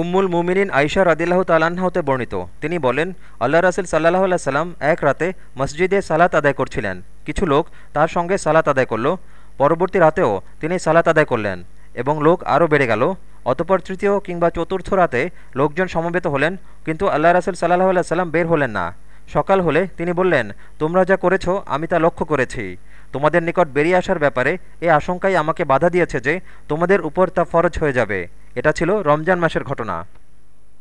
উম্মুল মুমিনিন আইসা রদিল্লাহ হতে বর্ণিত। তিনি বলেন, আল্লাহ রাসুল সাল্লাহ আল্লাহ সাল্লাম এক রাতে মসজিদে সালাত আদায় করছিলেন। কিছু লোক তার সঙ্গে সালাত আদায় করল। পরবর্তী রাতেও তিনি সালাত আদায় করলেন এবং লোক আরও বেড়ে গেল। অতপর তৃতীয় কিংবা চতুর্থ রাতে লোকজন সমবেত হলেন, কিন্তু আল্লাহ রাসুল সাল্লাহ আল্লাহ সাল্লাম বের হলেন না। সকাল হলে তিনি বললেন, তোমরা যা করেছ, আমি তা লক্ষ্য করেছি। তোমাদের নিকট বেরিয়ে আসার ব্যাপারে এ আশঙ্কাই আমাকে বাধা দিয়েছে যে তোমাদের উপর তা ফরজ হয়ে যাবে। এটা ছিল রমজান মাসের ঘটনা।